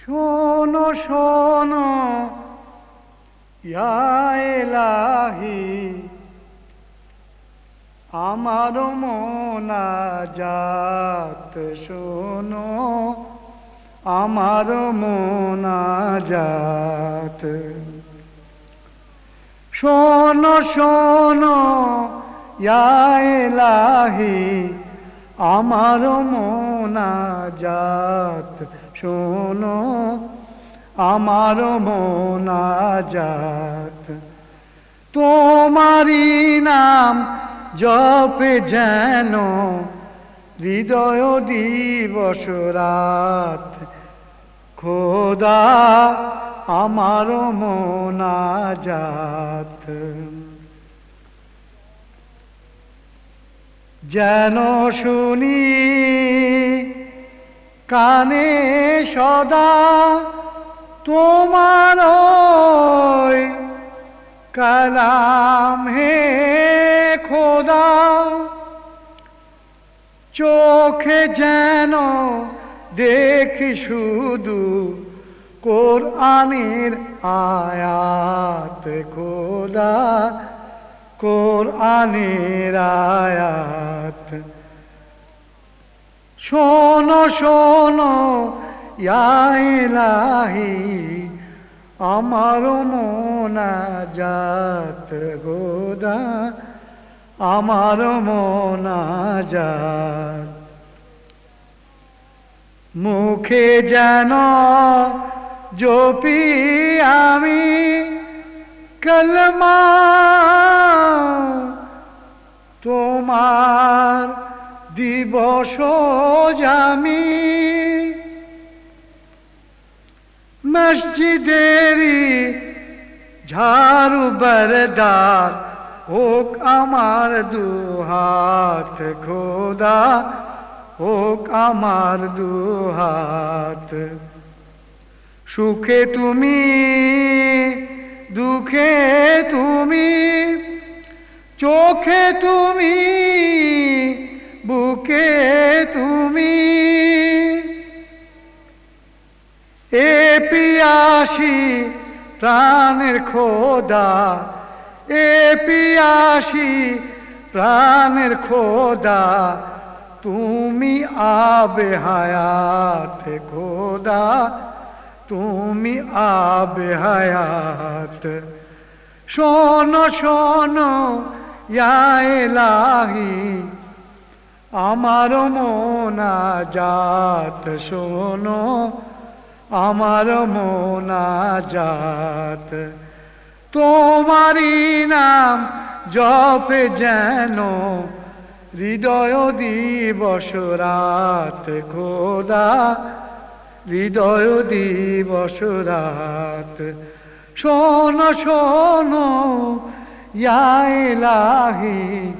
শোনো শোনো এলাহি আমার মোনাজাত শোনো আমার মোনা মোনাজাত। শোনো শোনো এলাহি আমার মোনাজাত শোনো আমার মোনাজাত তোমারি নাম জপে যেন হৃদয় দিবস রাত। খোদা আমার মোনাজাত যেন শুনি কানে সদা তোমার কালাম হে খোদা। চোখে যেন দেখি শুধু কোরআনের আয়াত খোদা, কোরআনের আয়াত। শোনো শোনো ইয়া ইলাহি আমার মোনাজাত গোদা আমার মোনাজাত। মুখে যেন জপি আমি কলমা তোমার দিবস জামি। মসজিদেরি ঝাড়ু বরদার হোক আমার দুহাত খোদা, হোক আমার দুহাত সুখে তুমি, দুঃখে তুমি, চোখে তুমি পিয়াসি প্রাণের খোদা এ পিয়াসি প্রাণের খোদা, তুমি আবে হায়াত খোদা, তুমি আবে হায়াত। শোনো শোনো এলাহি আমার মোনাজাত শোনো আমার মোনাজাত তোমারি নাম জপে যেন হৃদয় দিবস রাত খোদা, হৃদয় দিবস রাত। শোনো শোনো এলাহি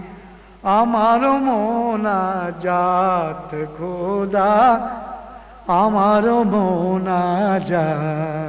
আমার মোনাজাত খোদা। আমার মোনাজাত